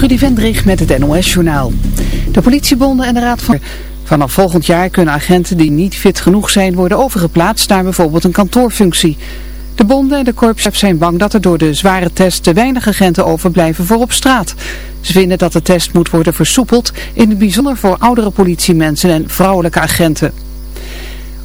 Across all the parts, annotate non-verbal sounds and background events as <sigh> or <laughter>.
Trudy Vendrig met het NOS-journaal. De politiebonden en de Raad van... Vanaf volgend jaar kunnen agenten die niet fit genoeg zijn worden overgeplaatst naar bijvoorbeeld een kantoorfunctie. De bonden en de korpschefs zijn bang dat er door de zware test te weinig agenten overblijven voor op straat. Ze vinden dat de test moet worden versoepeld, in het bijzonder voor oudere politiemensen en vrouwelijke agenten.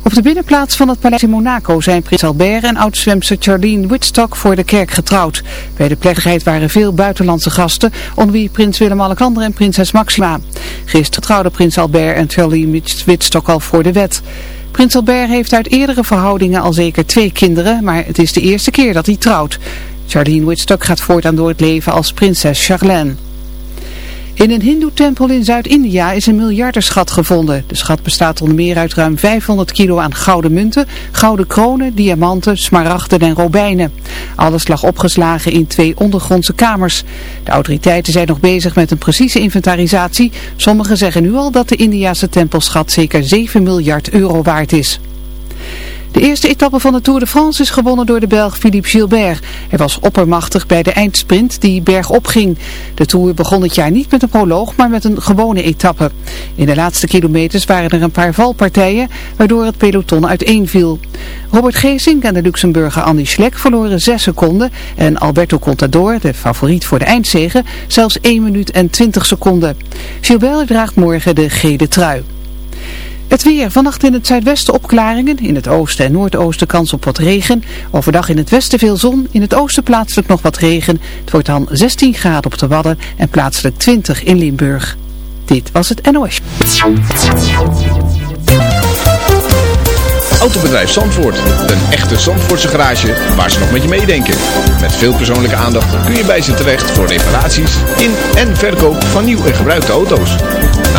Op de binnenplaats van het paleis in Monaco zijn prins Albert en oud-zwemster Charlene Whitstock voor de kerk getrouwd. Bij de plechtigheid waren veel buitenlandse gasten, onder wie prins Willem-Alexander en prinses Maxima. Gisteren trouwden prins Albert en Charlene Whitstock al voor de wet. Prins Albert heeft uit eerdere verhoudingen al zeker twee kinderen, maar het is de eerste keer dat hij trouwt. Charlene Whitstock gaat voortaan door het leven als prinses Charlene. In een hindoe-tempel in Zuid-India is een miljardenschat gevonden. De schat bestaat onder meer uit ruim 500 kilo aan gouden munten, gouden kronen, diamanten, smaragden en robijnen. Alles lag opgeslagen in twee ondergrondse kamers. De autoriteiten zijn nog bezig met een precieze inventarisatie. Sommigen zeggen nu al dat de Indiase tempelschat zeker 7 miljard euro waard is. De eerste etappe van de Tour de France is gewonnen door de Belg Philippe Gilbert. Hij was oppermachtig bij de eindsprint die bergop ging. De Tour begon dit jaar niet met een proloog, maar met een gewone etappe. In de laatste kilometers waren er een paar valpartijen, waardoor het peloton uiteenviel. Robert Geesink en de Luxemburger Andy Schleck verloren 6 seconden en Alberto Contador, de favoriet voor de eindzege, zelfs 1 minuut en 20 seconden. Gilbert draagt morgen de gele trui. Het weer. Vannacht in het zuidwesten opklaringen. In het oosten en noordoosten kans op wat regen. Overdag in het westen veel zon. In het oosten plaatselijk nog wat regen. Het wordt dan 16 graden op de Wadden en plaatselijk 20 in Limburg. Dit was het NOS. Autobedrijf Zandvoort. Een echte Zandvoortse garage waar ze nog met je meedenken. Met veel persoonlijke aandacht kun je bij ze terecht voor reparaties in en verkoop van nieuw en gebruikte auto's.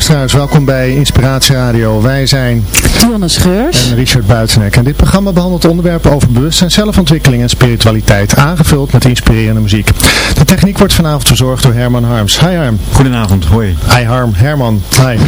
Luisteraars, welkom bij Inspiratie Radio. Wij zijn Dionne Scheurs. en Richard Buitenek. En dit programma behandelt onderwerpen over bewustzijn, zelfontwikkeling en spiritualiteit, aangevuld met inspirerende muziek. De techniek wordt vanavond verzorgd door Herman Harms. Hi Harm. Goedenavond, hoi. Hi Harm, Herman. Hi. <laughs>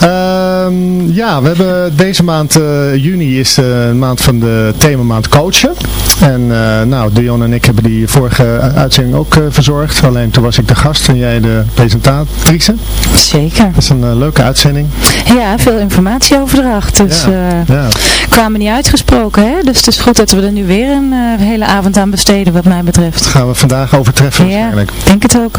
Ehm, ja, we hebben deze maand, eh, juni is de maand van de themamaand coachen. En eh, nou, Dion en ik hebben die vorige uitzending ook eh, verzorgd. Alleen toen was ik de gast en jij de presentatrice. Zeker. Dat is een eh, leuke uitzending. Ja, veel informatieoverdracht. Dus Ja, ja. kwamen niet uitgesproken, hè? Dus het is goed dat we er nu weer een hele avond aan besteden, wat mij betreft. Dat gaan we vandaag overtreffen Ja, waarschijnlijk. denk het ook.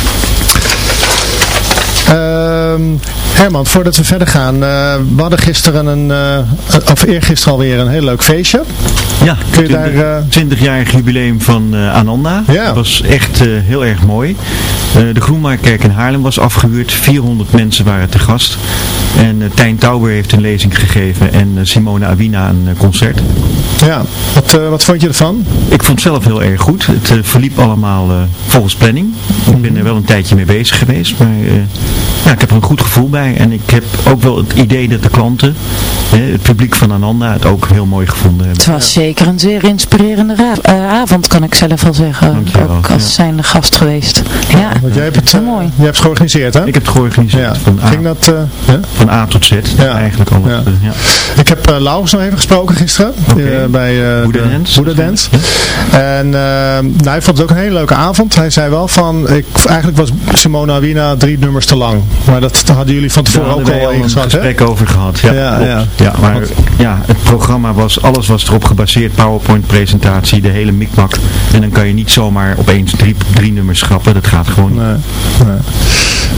Ehm Herman, voordat we verder gaan, eh, we hadden gisteren een, eh, of eergisteren alweer een heel leuk feestje. Ja, Kun je 20, daar, eh, 20-jarig jubileum van eh, Ananda. Ja. Dat was echt eh, heel erg mooi. Eh, de Groenmarktkerk in Haarlem was afgehuurd. 400 mensen waren te gast. En eh, Tijn Tauber heeft een lezing gegeven en eh, Simone Awina een eh, concert. Ja, wat, eh, wat vond je ervan? Ik vond het zelf heel erg goed. Het eh, verliep allemaal eh, volgens planning. Ik ben er wel een tijdje mee bezig geweest, maar eh, ja, ik heb er een goed gevoel bij. En ik heb ook wel het idee dat de klanten, hè, het publiek van Ananda, het ook heel mooi gevonden hebben. Het was zeker een zeer inspirerende eh, avond, kan ik zelf wel zeggen. Dankjewel, Ook als ja. zijnde gast geweest. Ja, Want jij hebt het, heel mooi. jij hebt het georganiseerd, hè? Ik heb het georganiseerd Ja. van, A, Ging dat, eh, ja? Van A tot Z. Ja. Eigenlijk alles. Ja. eh, ja. Ik heb uh, Laurens nog even gesproken gisteren eh, bij uh, Buddha Dance. En nou, hij vond het ook een hele leuke avond. Hij zei wel van, ik, eigenlijk was Simona Wina drie nummers te lang. Maar dat hadden jullie van tevoren ook al al een gesprek over gehad. Ja, Ja, ja. ja. maar Want- ja, het programma was, alles was erop gebaseerd, PowerPoint presentatie, de hele mikmak. En dan kan je niet zomaar opeens drie, drie nummers schrappen, dat gaat gewoon niet. Nee, nee.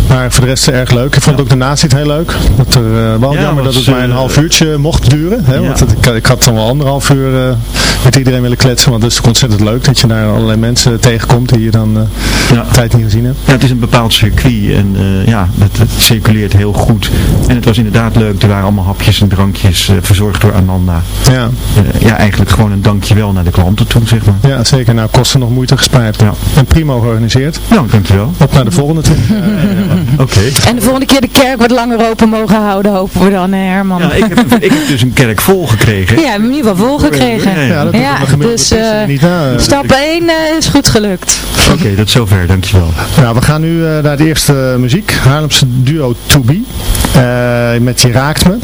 Maar voor de rest erg leuk. Ik vond ook de nazit heel leuk. Dat er, eh, wel Ja, jammer dat het maar een eh, half uurtje mocht duren. Hè? Ja. Want het- ik, ik had dan wel anderhalf uur eh, met iedereen willen kletsen. Want het is ontzettend leuk dat je daar allerlei mensen tegenkomt die je dan eh Ja. tijd niet gezien hebt. Ja, het is een bepaald circuit en eh, ja, het, het circuleert heel goed. En het was inderdaad leuk, er waren allemaal hapjes en drankjes eh, verzorgd door Ananda. Ja, ja, eigenlijk gewoon een dankjewel naar de klanten toe, zeg maar. ja zeker. Nou, kosten nog moeite gespaard. Ja. En prima georganiseerd. Nou, dankjewel. Op naar de volgende toe. <laughs> Oké. En de volgende keer de kerk wat langer open mogen houden, hopen we dan, Herman. Ja, ik heb, ik heb dus een kerk vol gekregen. Ja, we hebben in ieder geval volgekregen. Ja, Ja, dat Ja, dus, eh, niet eh. Stap 1 is goed gelukt. Oké, tot zover, dankjewel. Nou, we gaan nu eh, naar de eerste muziek. Haarlemse duo To Be. Eh, met Je Raakt Me.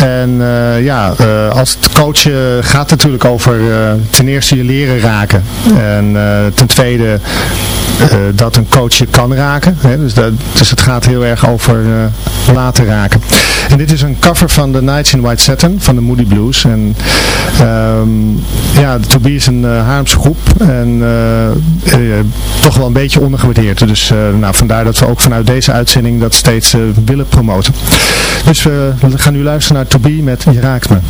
En eh, ja, eh, als coachen gaat het natuurlijk over eh, ten eerste je leren raken. En ten tweede dat een coach je kan raken. Hè? Dus, dat, dus het gaat heel erg over laten raken. En dit is een cover van The Nights in White Satin van de Moody Blues. En ehm, ja, To is een uh, Haarlemse groep. En uh, uh, toch wel een beetje ondergewaardeerd. Dus uh, nou, vandaar dat we ook vanuit deze uitzending dat steeds willen promoten. Dus we gaan nu luisteren naar To Be met Je.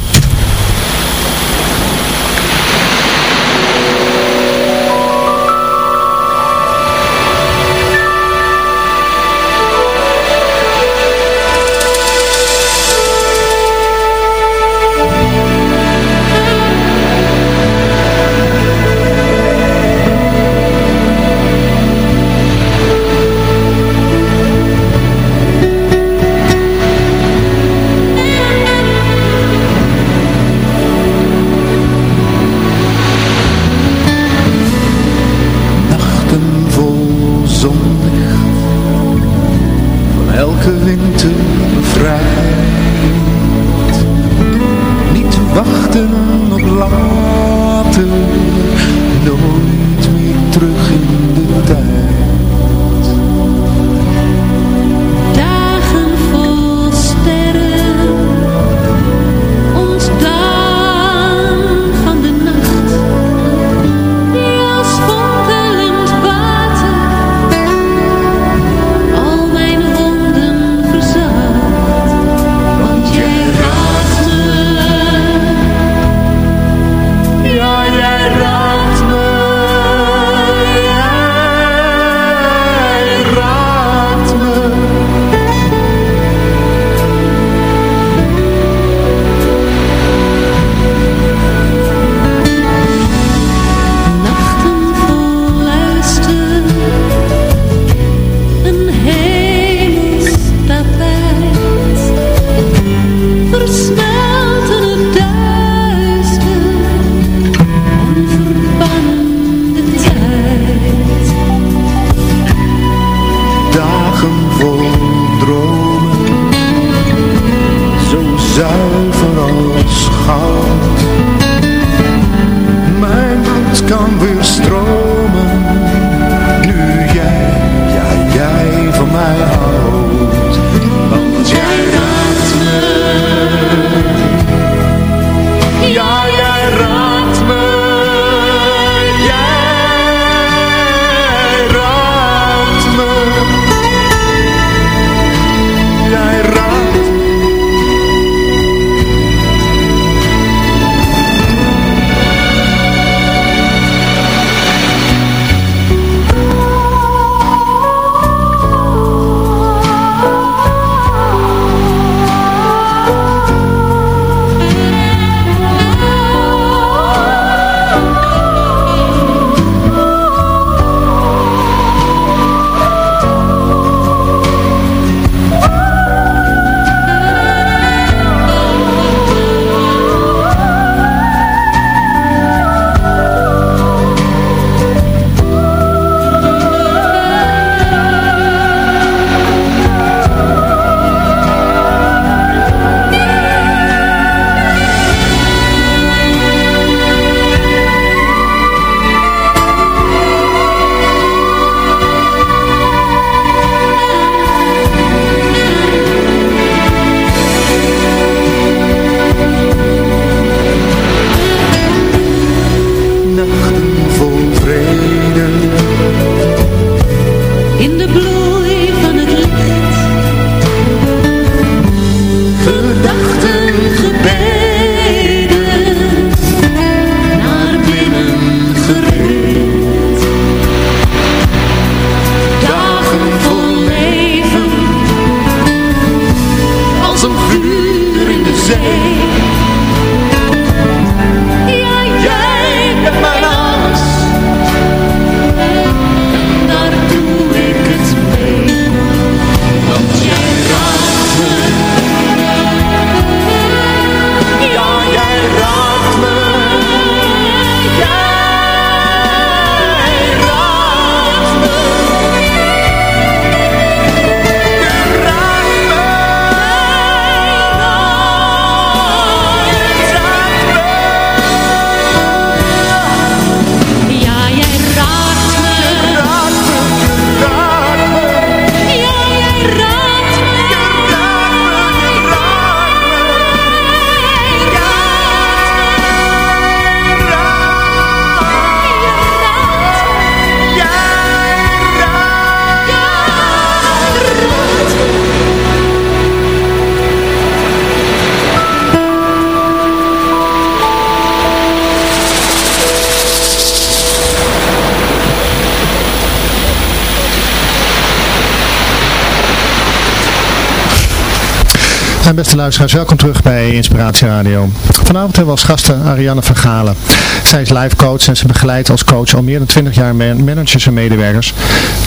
Beste welkom terug bij Inspiratie Radio. Vanavond hebben we als gasten Ariane Vergalen. Zij is life coach en ze begeleidt als coach al meer dan 20 jaar man- managers en medewerkers,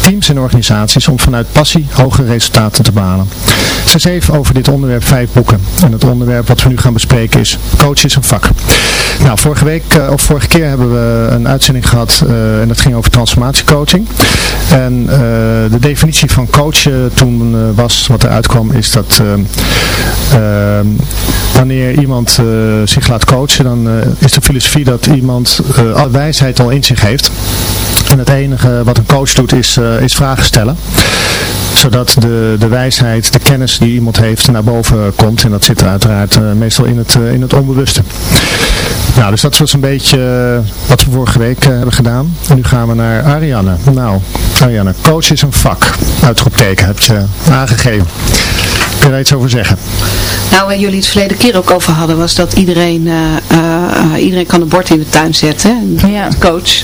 teams en organisaties om vanuit passie hogere resultaten te behalen. Ze schreef over dit onderwerp vijf boeken. En het onderwerp wat we nu gaan bespreken is Coach is een vak. Nou, vorige week, eh, of vorige keer hebben we een uitzending gehad eh, en dat ging over transformatiecoaching. En eh, de definitie van coachen toen was, wat eruit kwam, is dat eh, Ehm, wanneer iemand zich laat coachen, dan is de filosofie dat iemand alle wijsheid al in zich heeft. En het enige wat een coach doet is, eh, is vragen stellen. Zodat de, de wijsheid, de kennis die iemand heeft naar boven komt. En dat zit uiteraard eh, meestal in het, eh, in het onbewuste. Nou, dus dat was een beetje wat we vorige week eh, hebben gedaan. En nu gaan we naar Ariane. Nou, Ariane, coach is een vak. Uitroepteken heb je aangegeven. Kun je daar iets over zeggen? Nou, waar jullie het verleden keer ook over hadden, was dat iedereen, eh, eh, eh, iedereen kan een bord in de tuin zetten, hè, Ja. coach.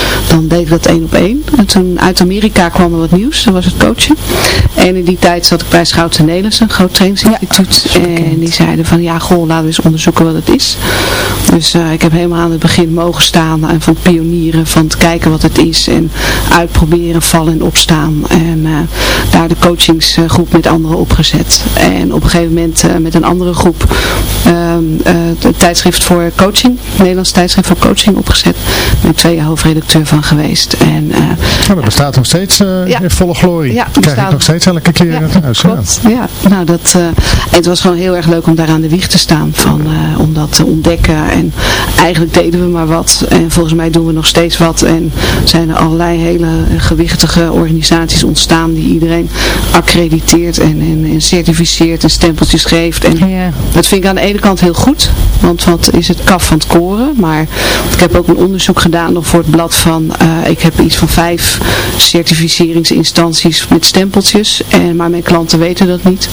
dan deed ik dat één op één. En toen uit Amerika kwam er wat nieuws. Dat was het coachen. En in die tijd zat ik bij Schouten Nelissen, een groot trainingsinstituut. en die zeiden van ja, goh, laten we eens onderzoeken wat het is. Dus eh, ik heb helemaal aan het begin mogen staan en van het pionieren, van het kijken wat het is. En uitproberen, vallen en opstaan. En eh, daar de coachingsgroep met anderen opgezet. En op een gegeven moment eh, met een andere groep ehm, het tijdschrift voor coaching, het Nederlands tijdschrift voor coaching opgezet. Daar ben ik twee jaar hoofdredacteur van geweest. En Nou, dat bestaat nog steeds Ja. in volle glorie. Ja, Krijg ik nog steeds elke keer in het huis. Ja. Klopt, ja. Nou, dat, het was gewoon heel erg leuk om daar aan de wieg te staan. Van, om dat te ontdekken. En eigenlijk deden we maar wat. En volgens mij doen we nog steeds wat. En zijn er allerlei hele gewichtige organisaties ontstaan die iedereen accrediteert en, en, en certificeert en stempeltjes geeft. En Ja. dat vind ik aan de ene kant heel goed. Want wat is het kaf van het koren. Maar ik heb ook een onderzoek gedaan nog voor het blad van, eh, ik heb iets van vijf certificeringsinstanties met stempeltjes. En, maar mijn klanten weten dat niet.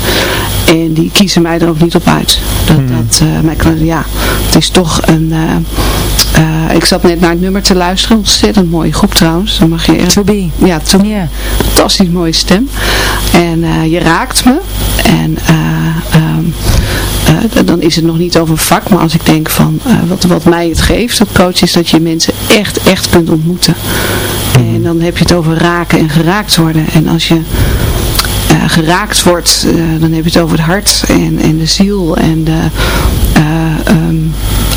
En die kiezen mij er ook niet op uit. Dat, dat, eh, mijn klanten, ja, het is toch nog een... eh, eh, ik zat net naar het nummer te luisteren. Ontzettend mooie groep trouwens. Dan mag je echt... To be. Ja, to. Fantastisch mooie stem. En eh, je raakt me. En eh, ehm, eh, dan is het nog niet over vak. Maar als ik denk van wat, wat mij het geeft, dat coach, is dat je mensen echt, echt kunt ontmoeten. En dan heb je het over raken en geraakt worden. En als je geraakt wordt, dan heb je het over het hart en, en de ziel. En de, eh, ehm,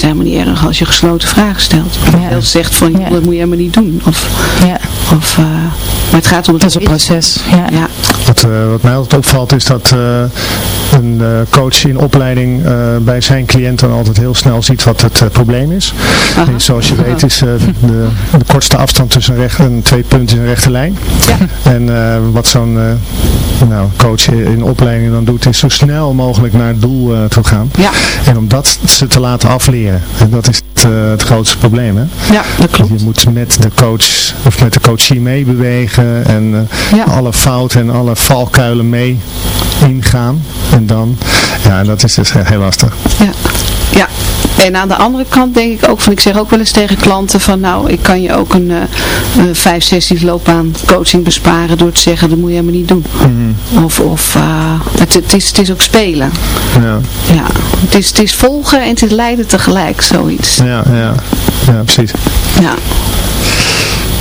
het helemaal niet erg als je gesloten vragen stelt. Ja. Of zegt van, Ja. dat moet je helemaal niet doen. Of, ja, of, eh, maar het gaat om het dat is een proces. Ja. Ja, Wat, eh, wat mij altijd opvalt is dat eh, een eh, coach in opleiding eh, bij zijn cliënt dan altijd heel snel ziet wat het probleem is. En zoals je weet is eh, de, de kortste afstand tussen een recht, en twee punten is een rechte lijn. En eh, wat zo'n eh, nou, coach in opleiding dan doet is zo snel mogelijk naar het doel eh, toe gaan. ja, En om dat ze te laten afleren. En dat is het, eh, het grootste probleem. Hè? ja, dat klopt. Je moet met de coach of met de coachie meebewegen en eh, Ja. alle fouten en alle valkuilen mee ingaan. En dan, ja, dat is dus heel lastig. Ja. ja. En aan de andere kant denk ik ook van, ik zeg ook wel eens tegen klanten van, nou, ik kan je ook een, eh, vijf sessies loopbaan coaching besparen door te zeggen, dat moet je helemaal niet doen. Of, of eh, het, het, is, het is ook spelen. Ja, Ja. Het, is, het is volgen en het is leiden tegelijk, zoiets. ja, ja, ja precies. Ja.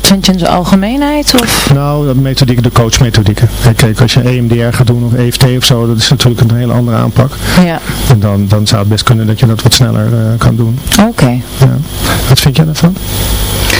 Vind je in zijn algemeenheid? Of? Nou, de methodiek, de coachmethodieken. Kijk, Kijk, als je EMDR gaat doen of EFT of zo, dat is natuurlijk een hele andere aanpak. Ja, En dan, dan zou het best kunnen dat je dat wat sneller eh, kan doen. oké. Ja. Wat vind jij daarvan?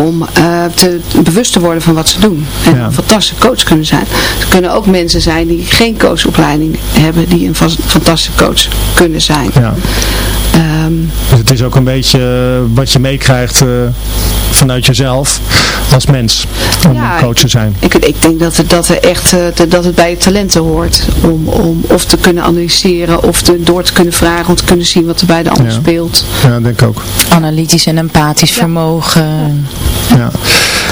om eh, te, bewust te worden van wat ze doen. En Ja. een fantastische coach kunnen zijn. Er kunnen ook mensen zijn die geen coachopleiding hebben, die een fantastische coach kunnen zijn. Ja. Ehm, Dus het is ook een beetje eh, wat je meekrijgt eh, vanuit jezelf als mens om Ja, een coach te zijn. Ik, ik denk dat het, dat, er echt, eh, dat het bij je talenten hoort. Om, om of te kunnen analyseren of te, door te kunnen vragen. Om te kunnen zien wat er bij de ander Ja. speelt. Ja, denk ik ook. Analytisch en empathisch vermogen. Ja.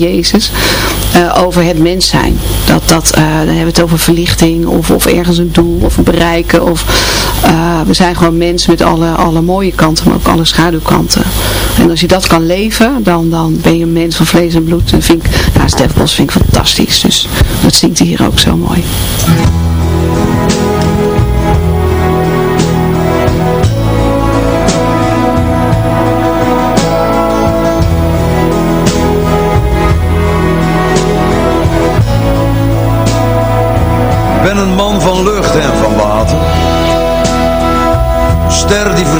Jezus, eh, over het mens zijn. Dat, dat, eh, dan hebben we het over verlichting of, of ergens een doel of bereiken. Of, eh, we zijn gewoon mensen met alle, alle mooie kanten, maar ook alle schaduwkanten. En als je dat kan leven, dan, dan ben je een mens van vlees en bloed. En vind ik, nou, Stef Bos vind ik fantastisch. Dus dat zingt hier ook zo mooi.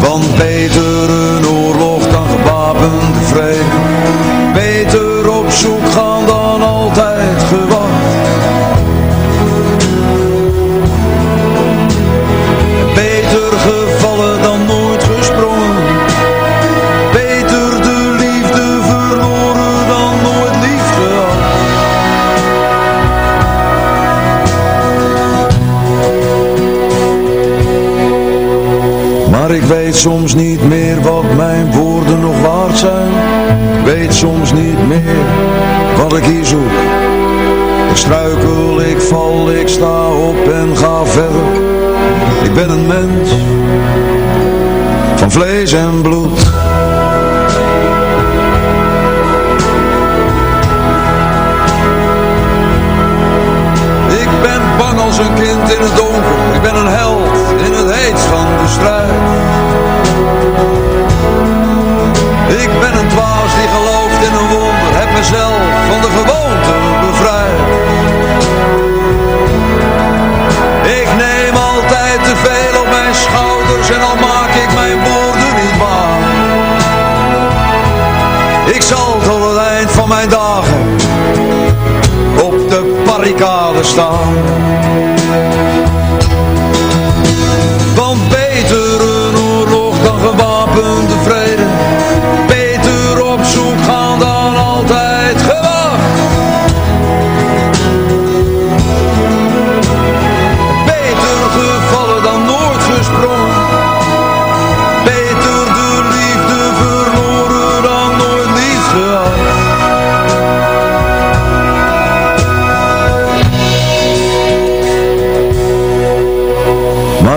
Want beter een oorlog dan gewapende vrede Beter op zoek gaan dan altijd gewacht weet soms niet meer wat mijn woorden nog waard zijn. Ik weet soms niet meer wat ik hier zoek. Ik struikel, ik val, ik sta op en ga verder. Ik ben een mens van vlees en bloed. Ik ben bang als een kind in het donker. Ik ben een held in het heetst van de strijd gewoonte bevrijd Ik neem altijd te veel op mijn schouders En al maak ik mijn woorden niet waar Ik zal tot het eind van mijn dagen op de barricade staan. Want beter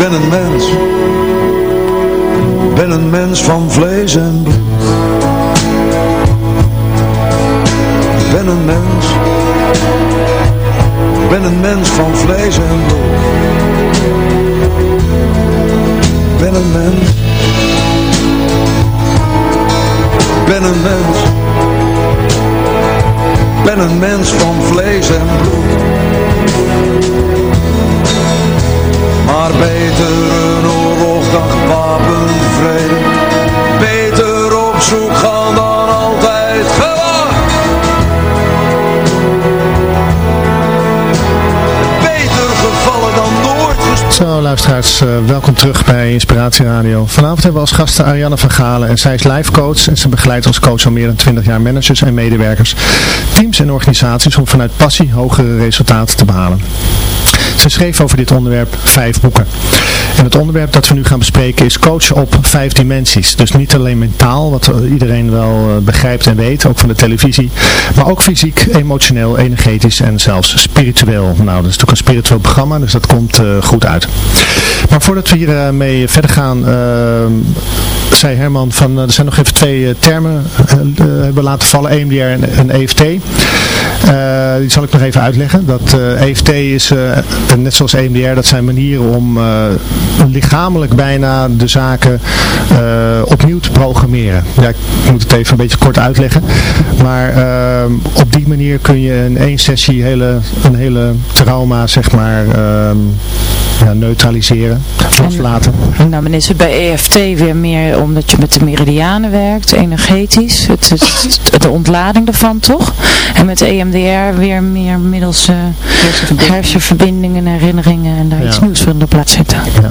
Ben een mens, ben een mens van vlees en bloed. Ben een mens, ben een mens van vlees en bloed. Ben een mens, ben een mens, ben een mens van vlees en bloed. Maar beter een oorlog dan gewapend vrede Beter op zoek gaan dan altijd gewacht Beter gevallen dan nooit Zo luisteraars, eh, welkom terug bij Inspiratie Radio. Vanavond hebben we als gasten Ariane van Galen en zij is life coach en ze begeleidt als coach al meer dan 20 jaar managers en medewerkers, teams en organisaties om vanuit passie hogere resultaten te behalen. Ze schreef over dit onderwerp vijf boeken. En het onderwerp dat we nu gaan bespreken is coachen op vijf dimensies. Dus niet alleen mentaal, wat iedereen wel eh, begrijpt en weet, ook van de televisie. Maar ook fysiek, emotioneel, energetisch en zelfs spiritueel. Nou, dat is natuurlijk een spiritueel programma, dus dat komt eh, goed uit. Maar voordat we hier eh, mee verder gaan, zei Herman van, er zijn nog even twee termen hebben laten vallen, EMDR en, en EFT. Die zal ik nog even uitleggen. Dat EFT is, net zoals EMDR, dat zijn manieren om lichamelijk bijna de zaken opnieuw te programmeren. Ja, ik moet het even een beetje kort uitleggen. Maar op die manier kun je in één sessie hele, een hele trauma, zeg maar, ja, neutraliseren, loslaten. En, nou, dan is het bij EFT weer meer omdat je met de meridianen werkt, energetisch, het, het, de ontlading ervan toch? En met EMDR weer meer middels uh, hersenverbindingen, herinneringen en daar iets nieuws van de plaats zetten. Ja.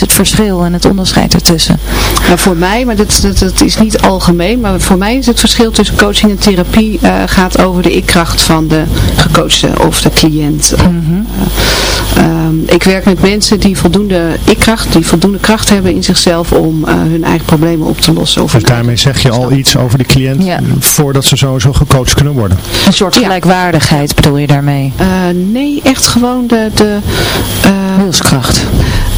het verschil en het onderscheid ertussen? Nou, voor mij, maar dat, dat, dat, is niet algemeen, maar voor mij is het verschil tussen coaching en therapie uh, gaat over de ikkracht van de gecoachte of de cliënt. Mm -hmm. uh, um, ik werk met mensen die voldoende ikkracht, die voldoende kracht hebben in zichzelf om uh, hun eigen problemen op te lossen. dus daarmee zeg je al iets over de cliënt ja. voordat ze sowieso gecoacht kunnen worden? Een soort gelijkwaardigheid bedoel je daarmee? nee, echt gewoon de... de Wilskracht.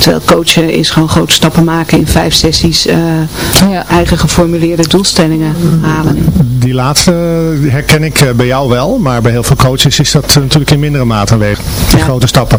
Terwijl coachen is gewoon grote stappen maken in vijf sessies uh, ja. eigen geformuleerde doelstellingen halen. Die laatste herken ik bij jou wel, maar bij heel veel coaches is dat natuurlijk in mindere mate aanwezig. Die ja. grote stappen.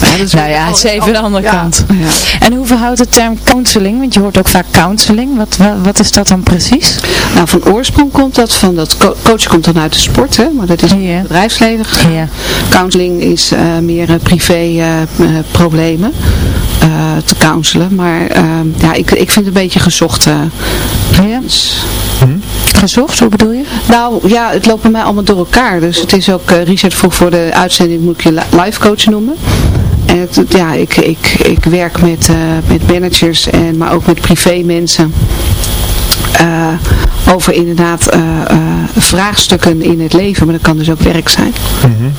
Ja, nou ja, het is even de andere ja. kant. Ja. En hoe verhoudt de term counseling? Want je hoort ook vaak counseling. Wat, wat, wat is dat dan precies? Nou, van oorsprong komt dat van dat co coach komt dan uit de sport, hè, maar dat is ja. bedrijfsleven. Ja. Counseling is uh, meer uh, privé uh, problemen te counselen. Maar ja, ik, ik vind het een beetje gezocht. ja. Hm? Gezocht, hoe bedoel je? Nou ja, het loopt bij mij allemaal door elkaar. Dus het is ook, uh, Richard vroeg voor de uitzending, moet ik je life coach noemen. En ja, ik, ik, ik werk met, uh, met managers, en, maar ook met privé mensen. Uh, over inderdaad uh, vraagstukken in het leven, maar dat kan dus ook werk zijn. -hmm.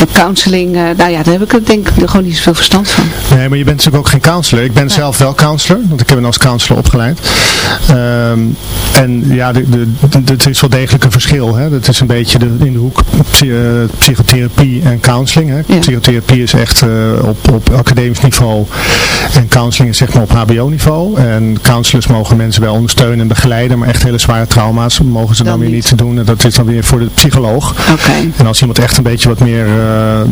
En counseling, uh, nou ja, daar heb ik denk ik gewoon niet zoveel verstand van. Nee, maar je bent natuurlijk ook geen counselor. Ik ben ja. zelf wel counselor, want ik heb me als counselor opgeleid. Um, en ja, het is wel degelijk een verschil. Hè? Dat is een beetje de, in de hoek psychotherapie en counseling. Hè? Ja. Psychotherapie is echt op, op academisch niveau en counseling is zeg maar op hbo niveau. En counselors mogen mensen wel ondersteunen en begeleiden, maar echt hele zware trauma's mogen ze dan, dan weer niet doen. En dat is dan weer voor de psycholoog. Okay. En als iemand echt een beetje wat meer uh,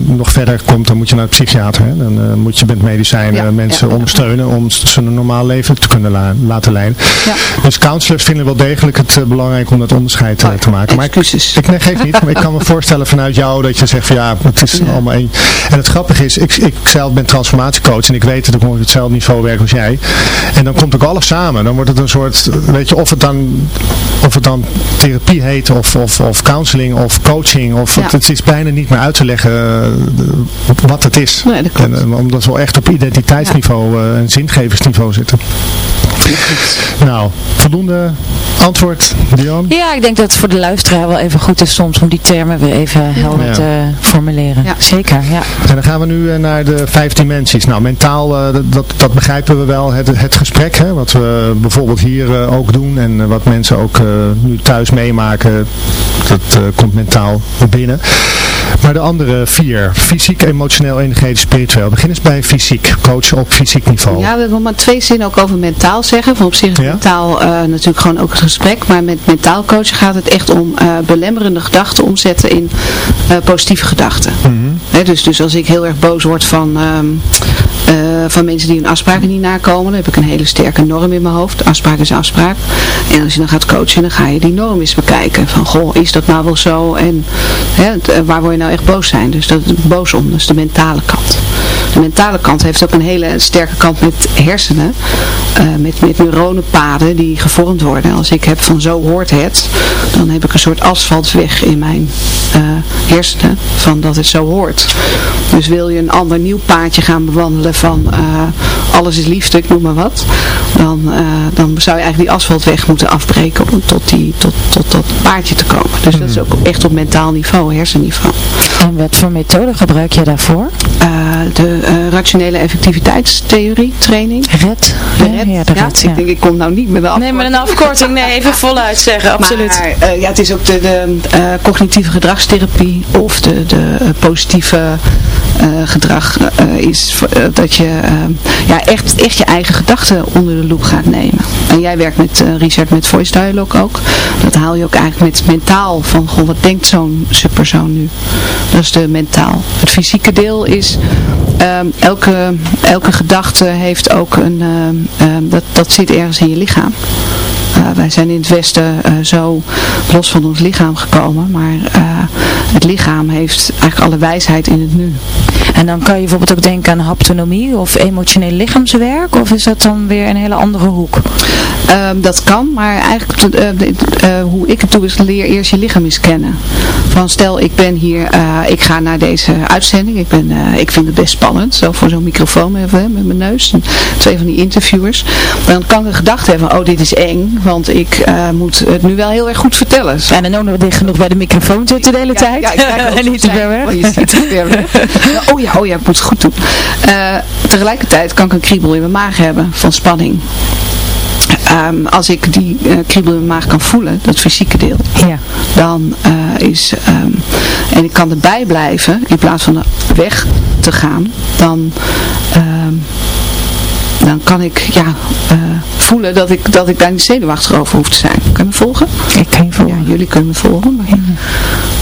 nog verder komt, dan moet je naar de psychiater. Hè? Dan uh, moet je met medicijnen ja, mensen ja, ondersteunen om ze een normaal leven te kunnen la laten leiden. Ja. Dus counselors vinden wel degelijk het uh, belangrijk om dat onderscheid oh, te maken. Maar ik, ik nee, geef niet. Maar ik kan me <laughs> voorstellen vanuit jou dat je zegt van ja, het is allemaal één. En het grappige is, ik, ik zelf ben transformatiecoach en ik weet dat ik op hetzelfde niveau werk als jij. En dan komt ook alles samen. Dan wordt het een soort, weet je, of het dan of het dan therapie heet of, of, of counseling of coaching of het, het, is bijna niet meer uit te leggen uh, wat het is. Nee, dat klopt. En, uh, omdat we wel echt op identiteitsniveau uh, en zingeversniveau zitten. Nou, voldoende antwoord, Dion? Ja, ik denk dat het voor de luisteraar wel even goed is soms om die termen weer even helder ja. te formuleren. Ja. Zeker, ja. En dan gaan we nu naar de vijf dimensies. Nou, mentaal, dat, dat, dat begrijpen we wel. Het, het gesprek, hè, wat we bijvoorbeeld hier ook doen en wat mensen ook nu thuis meemaken, dat komt mentaal binnen. Maar de andere de vier. Fysiek, emotioneel, energetisch, spiritueel. Begin eens bij fysiek. Coachen op fysiek niveau. Ja, we willen maar twee zinnen ook over mentaal zeggen. Van op zich is mentaal eh, natuurlijk gewoon ook het gesprek. Maar met mentaal coachen gaat het echt om eh, belemmerende gedachten omzetten in eh, positieve gedachten. Hè, dus, dus als ik heel erg boos word van, ehm, eh, van mensen die hun afspraken niet nakomen, dan heb ik een hele sterke norm in mijn hoofd. Afspraak is afspraak. En als je dan gaat coachen, dan ga je die norm eens bekijken. Van, goh, is dat nou wel zo? En hè, eh, waar word je nou echt boos zijn? Dus dat boos om, dat is de mentale kant. De mentale kant heeft ook een hele sterke kant met hersenen. eh, met, met neuronenpaden die gevormd worden. Als ik heb van zo hoort het, dan heb ik een soort asfaltweg in mijn eh, hersenen van dat het zo hoort. Dus wil je een ander nieuw paadje gaan bewandelen van eh, alles is liefde, ik noem maar wat. Dan, dan zou je eigenlijk die asfaltweg moeten afbreken om tot, die, tot, tot dat paadje te komen. Dus dat is ook echt op mentaal niveau, hersenniveau. En wat voor methode gebruik je daarvoor? De eh, rationele effectiviteitstheorie training. RED? De RED. ja, de Ja, RED, ik denk ik kom nou niet met een Nee, met een afkorting. Nee, even voluit zeggen, absoluut. Maar eh, ja, het is ook de, de eh, cognitieve gedragstherapie of de, de positieve eh, gedrag eh, is dat je ja, echt, echt je eigen gedachten onder de loep gaat nemen. En jij werkt met eh, Richard met voice dialogue ook. Dat haal je ook eigenlijk met mentaal van goh, wat denkt zo'n persoon nu? Dat is de mentaal. Het fysieke deel is elke, elke gedachte heeft ook een, ehm, ehm, dat, dat zit ergens in je lichaam. Eh, wij zijn in het Westen eh, zo los van ons lichaam gekomen, maar eh, het lichaam heeft eigenlijk alle wijsheid in het nu. En dan kan je bijvoorbeeld ook denken aan haptonomie of emotioneel lichaamswerk, of is dat dan weer een hele andere hoek? Ehm, dat kan, maar eigenlijk hoe ik het doe is leer eerst je lichaam eens kennen. Van stel ik ben hier, ik ga naar deze uitzending, ik, ben, ik vind het best spannend, zo voor zo'n microfoon even, hè, met mijn neus, en twee van die interviewers. Dan kan ik een gedachte hebben, oh dit is eng, want ik eh, moet het nu wel heel erg goed vertellen. En dan ook nog dicht genoeg bij de microfoon zitten de hele tijd. Ja, ik kijk <laughs> ook niet te ver weg. weg. Oh ja, oh ja, ik moet het goed doen. Eh, tegelijkertijd kan ik een kriebel in mijn maag hebben van spanning. Ehm, als ik die eh, kriebel in mijn maag kan voelen, dat fysieke deel, Ja. dan is, ehm, en ik kan erbij blijven in plaats van er weg te gaan, dan, ehm, dan kan ik ja, eh, voelen dat ik, dat ik daar niet zenuwachtig over hoef te zijn. Je me volgen? Ik kan je volgen. Ja, jullie kunnen me volgen. Maar, ja.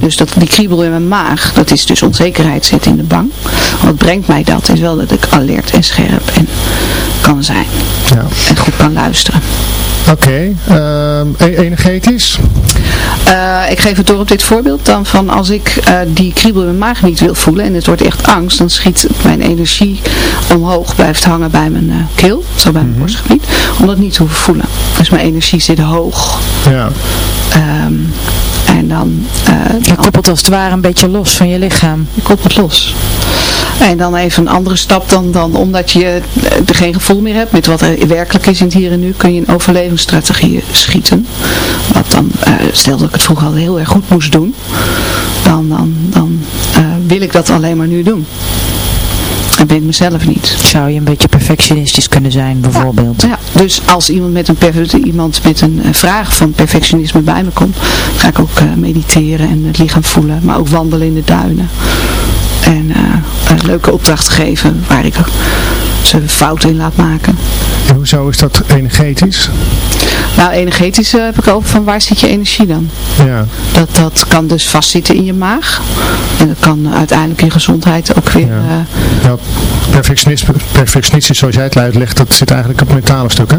Dus dat, die kriebel in mijn maag, dat is dus onzekerheid zit in de bang. Wat brengt mij dat? Is wel dat ik alert en scherp en kan zijn. Ja. En goed kan luisteren. Oké. ehm, e- energetisch. Eh, ik geef het door op dit voorbeeld dan van als ik eh, die kriebel in mijn maag niet wil voelen en het wordt echt angst, dan schiet mijn energie omhoog, blijft hangen bij mijn eh, keel, zo bij mijn borstgebied, om dat niet te hoeven voelen. Dus mijn energie zit hoog. Ja. Ehm, en dan... eh, Je koppelt als het ware een beetje los van je lichaam. je koppelt los. En dan even een andere stap dan, dan omdat je er geen gevoel meer hebt met wat er werkelijk is in het hier en nu, kun je een overlevingsstrategie schieten. Wat dan, eh, stel dat ik het vroeger al heel erg goed moest doen, dan, dan, dan eh, wil ik dat alleen maar nu doen. En ben ik mezelf niet. Zou je een beetje perfectionistisch kunnen zijn, bijvoorbeeld? Ja, dus als iemand met een, iemand met een eh, vraag van perfectionisme bij me komt, ga ik ook mediteren en het lichaam voelen, maar ook wandelen in de duinen. En eh, eh, leuke opdrachten geven waar ik ze fouten in laat maken. En hoezo is dat energetisch? Nou, energetisch eh, heb ik over van waar zit je energie dan? Ja. Dat, dat kan dus vastzitten in je maag. En dat kan uiteindelijk je gezondheid ook weer... Ja. eh, Nou, perfectionisme, zoals jij het uitlegt, dat zit eigenlijk op het mentale stuk, hè?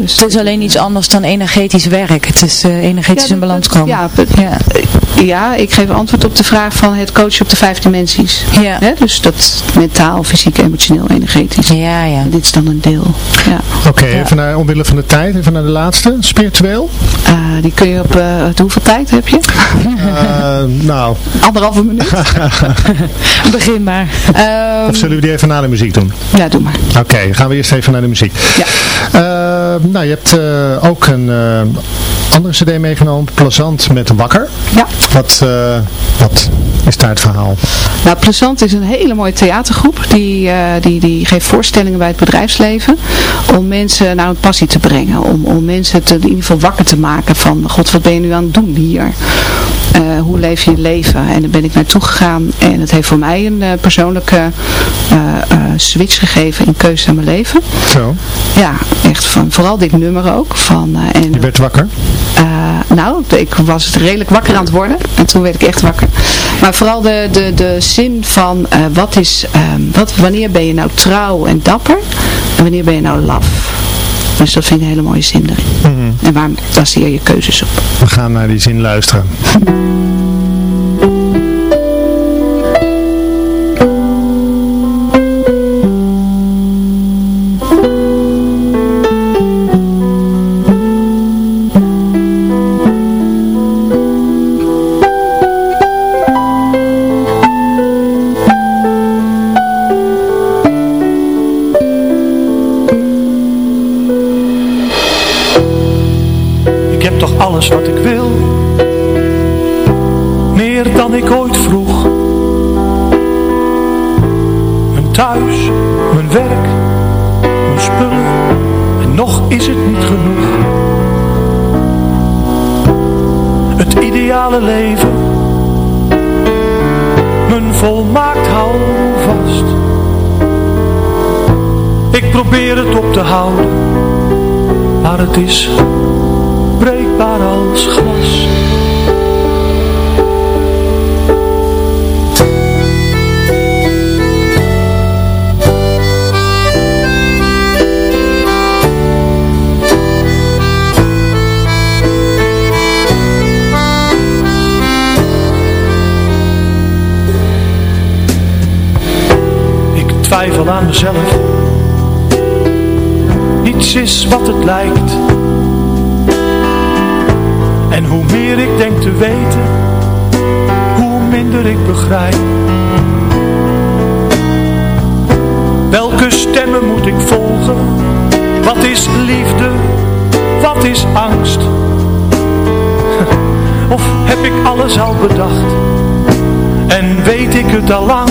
Dus het is alleen iets anders dan energetisch werk. Het is uh, energetisch in balans komen. Ja, ja. Ja, ik geef antwoord op de vraag van het coachen op de vijf dimensies. Ja. Dus dat mentaal, fysiek, emotioneel, energetisch. Ja, ja. dit is dan een deel. Ja. Oké, even naar omwille van de tijd, even naar de laatste. Spiritueel? Uh, die kun je op, uh, hoeveel tijd heb je? <laughs> nou. Anderhalve minuut. <laughs> Begin maar. Um, of zullen we die even na de muziek doen? Ja, doe maar. Oké, gaan we eerst even naar de muziek. Ja. nou, je hebt ook een andere cd meegenomen, Plazant met Wakker. Ja. Wat, wat is daar het verhaal? Nou, Plezant is een hele mooie theatergroep. Die, uh, die, die geeft voorstellingen bij het bedrijfsleven. Om mensen naar een passie te brengen. Om, om mensen te, in ieder geval wakker te maken van, god wat ben je nu aan het doen hier? Uh, hoe leef je je leven? En daar ben ik naartoe gegaan. En het heeft voor mij een uh, persoonlijke switch gegeven in keuze aan mijn leven. Zo? Ja, echt van, vooral dit nummer ook. Van, en, je werd wakker? Nou, ik was redelijk wakker aan het worden. En toen werd ik echt wakker. Maar vooral de, de, de zin van uh, wat is, um, wat, wanneer ben je nou trouw en dapper en wanneer ben je nou laf. Dus dat vind ik een hele mooie zin erin. Mm -hmm. En waar baseer je keuzes op? We gaan naar die zin luisteren. <laughs> is breekbaar als glas. Ik twijfel aan mezelf. Niets is wat het lijkt te weten, hoe minder ik begrijp. Welke stemmen moet ik volgen? Wat is liefde? Wat is angst? <laughs> Of heb ik alles al bedacht? En weet ik het al lang?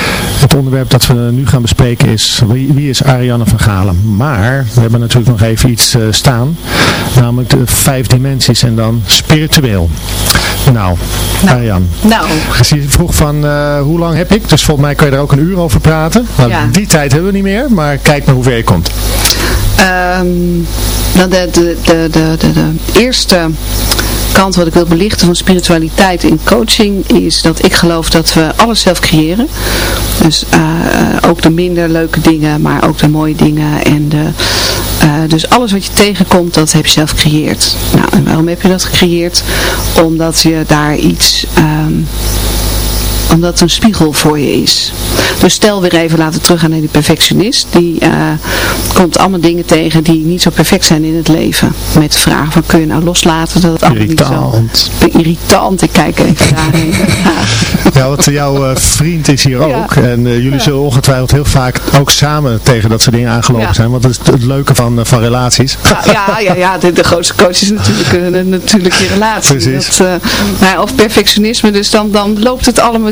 Het onderwerp dat we nu gaan bespreken is wie, wie is Ariane van Galen. Maar we hebben natuurlijk nog even iets eh, staan. Namelijk de vijf dimensies en dan spiritueel. Nou, Ariane. Nou. Dus je vroeg van eh, hoe lang heb ik? Dus volgens mij kan je er ook een uur over praten. Nou, Ja. Die tijd hebben we niet meer, maar kijk maar hoe ver je komt. Ehm, nou, de, de, de, de, de, de eerste kant wat ik wil belichten van spiritualiteit in coaching is dat ik geloof dat we alles zelf creëren. Dus eh, eh, ook de minder leuke dingen, maar ook de mooie dingen. En de, eh, dus alles wat je tegenkomt, dat heb je zelf gecreëerd. Nou, en waarom heb je dat gecreëerd? Omdat je daar iets... ehm, omdat het een spiegel voor je is. Dus stel weer even, laten teruggaan naar die perfectionist. Die eh, komt allemaal dingen tegen die niet zo perfect zijn in het leven. Met de vraag van kun je nou loslaten dat het allemaal niet Irritant. zo... Irritant. Ik kijk even daarheen. <laughs> Ja. Want eh, jouw eh, vriend is hier ook. En jullie zullen ongetwijfeld heel vaak ook samen tegen dat soort dingen aangelopen Ja. zijn. Want dat is het leuke van, van relaties. Ja, ja, ja, de, de grootste coach is natuurlijk, natuurlijk je relatie. Precies. Dat, maar, of perfectionisme, dus dan, dan loopt het allemaal,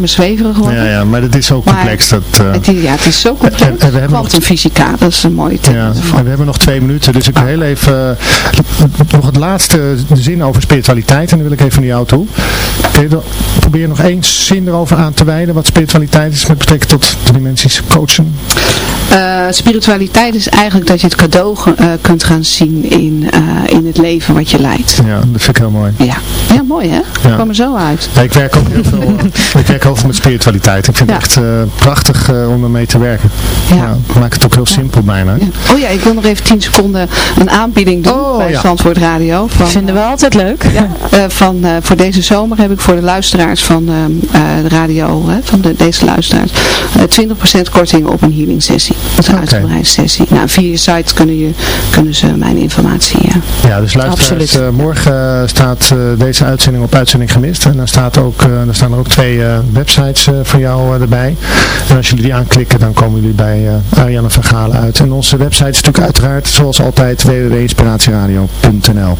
me zweverig worden. Ja, ja, maar dat is zo Maar complex. Dat, eh, Het, is- ja, het is zo en- complex. en we hebben nog- Kwantumfysica, dat is een mooie term. Ja, en we hebben nog twee minuten, dus ik wil heel even eh, nog het laatste zin over spiritualiteit en dan wil ik even naar jou toe. Er- Probeer nog één zin erover aan te wijden wat spiritualiteit is met betrekking tot de dimensies coachen. Eh, spiritualiteit is eigenlijk dat je het cadeau eh, kunt gaan zien in, eh, in het leven wat je leidt. Ja, dat vind ik heel mooi. Ja, ja mooi hè? Ja. Kwam er zo uit. Ja, ik werk ook heel veel, eh, <laughs> ik werk heel veel met spiritualiteit. Ik vind Ja. het echt eh, prachtig eh, om ermee te werken. Ja. maak het ook heel simpel bijna. Oh ja, ik wil nog even 10 seconden een aanbieding doen bij Oh, ja. Zandvoort Radio. Van, Vinden we altijd leuk. Ja, eh, van, eh, voor deze zomer heb ik voor de luisteraars van ehm, eh, de radio, hè, van de, deze luisteraars, eh 20% korting op een healing sessie. Dat is een uitgebreide sessie. Nou, via je site kunnen, je, kunnen ze mijn informatie, ja. Ja, dus luisteraars, eh, morgen eh, staat eh, deze uitzending op uitzending gemist. En dan staat ook, eh, er staan er ook twee eh, websites eh, van jou eh, erbij. En als jullie die aanklikken, dan komen jullie bij eh, Ariane van Galen uit. En onze website is natuurlijk uiteraard, zoals altijd, www.inspiratieradio.nl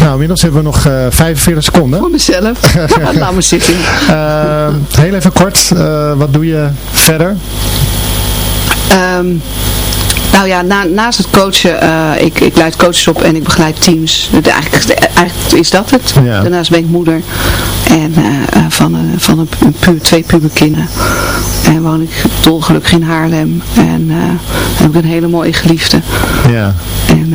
Nou, inmiddels hebben we nog eh 45 seconden. Voor mezelf. Laat me zitten. Heel even kort, wat doe je verder? Ehm, nou ja, na, naast het coachen, ik, ik leid coaches op en ik begeleid teams. Eigenlijk, eigenlijk is dat het. Ja. Daarnaast ben ik moeder en, eh, eh, van, een, van een, pu- twee puberkinderen. En woon ik dolgelukkig in Haarlem. En eh, heb ik een hele mooie geliefde. Ja. En,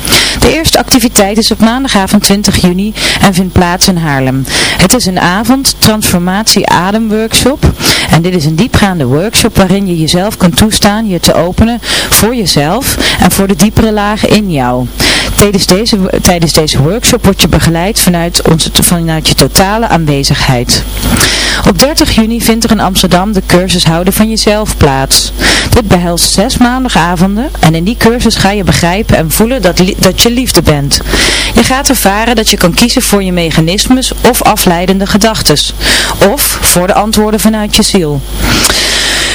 De eerste activiteit is op maandagavond 20 juni en vindt plaats in Haarlem. Het is een avond transformatie ademworkshop en dit is een diepgaande workshop waarin je jezelf kunt toestaan je te openen voor jezelf en voor de diepere lagen in jou. Tijdens deze, tijdens deze workshop word je begeleid vanuit, onze, vanuit je totale aanwezigheid. Op 30 juni vindt er in Amsterdam de cursus Houden van Jezelf plaats. Dit behelst zes maandagavonden en in die cursus ga je begrijpen en voelen dat, dat je liefde bent. Je gaat ervaren dat je kan kiezen voor je mechanismes of afleidende gedachten. Of voor de antwoorden vanuit je ziel.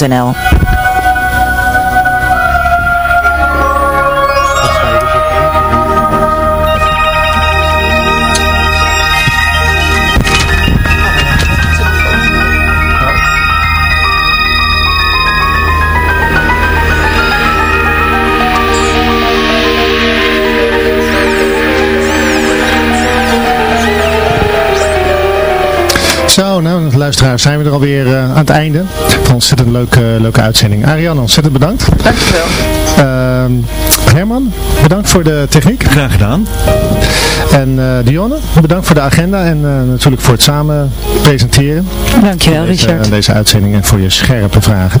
www.zfmzandvoort.nl Zo, nou luisteraars, zijn we er alweer uh, aan het einde van een ontzettend leuke, leuke uitzending. Ariane, ontzettend bedankt. Dankjewel. Uh, Herman, bedankt voor de techniek. Graag gedaan. En uh, Dionne, bedankt voor de agenda en uh, natuurlijk voor het samen presenteren. Dankjewel deze, Richard. Deze uitzending en voor je scherpe vragen.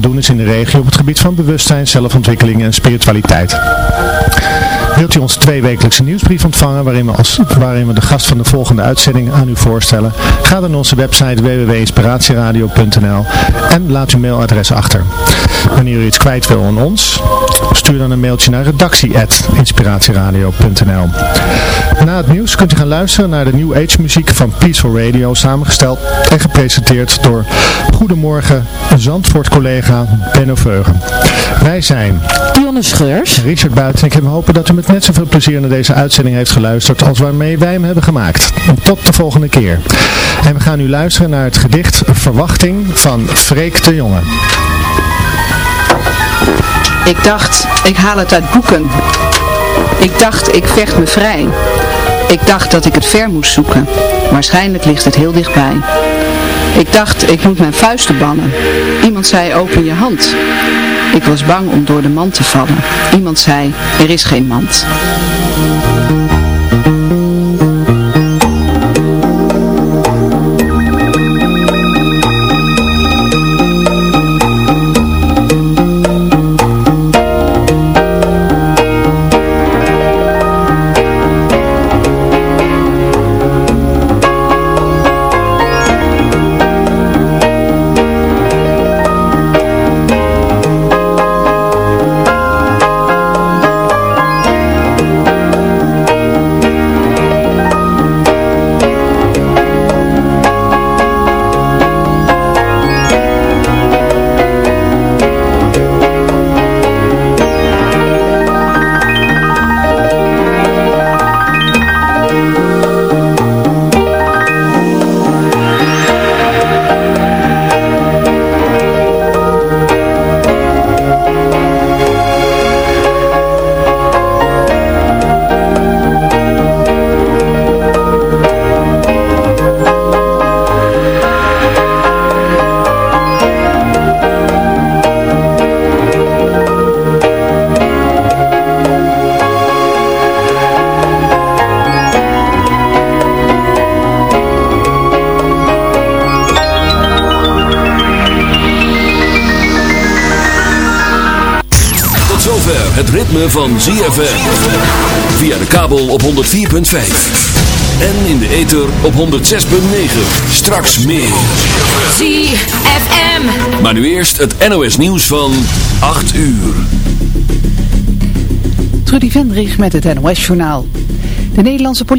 doen is in de regio op het gebied van bewustzijn, zelfontwikkeling en spiritualiteit. Wilt u onze tweewekelijkse nieuwsbrief ontvangen waarin we, als, waarin we de gast van de volgende uitzending aan u voorstellen? Ga dan naar onze website www.inspiratieradio.nl en laat uw mailadres achter. Wanneer u iets kwijt wil aan ons, stuur dan een mailtje naar redactie.inspiratieradio.nl Na het nieuws kunt u gaan luisteren naar de New Age muziek van Peaceful Radio, samengesteld en gepresenteerd door Goedemorgen Zandvoort collega Benno Veugen. Wij zijn Dionne Scheurs, Richard Buiten. Ik heb hopen dat u met net zoveel plezier naar deze uitzending heeft geluisterd als waarmee wij hem hebben gemaakt. Tot de volgende keer. En we gaan nu luisteren naar het gedicht Verwachting van Freek de Jonge. Ik dacht, ik haal het uit boeken. Ik dacht, ik vecht me vrij. Ik dacht dat ik het ver moest zoeken. Waarschijnlijk ligt het heel dichtbij. Ik dacht, ik moet mijn vuisten bannen. Iemand zei, open je hand. Ik was bang om door de mand te vallen. Iemand zei, er is geen mand. Kabel op 104.5. En in de ether op 106.9. Straks meer. ZFM. Maar nu eerst het NOS nieuws van 8 uur. Trudy Vendrich met het NOS journaal. De Nederlandse politie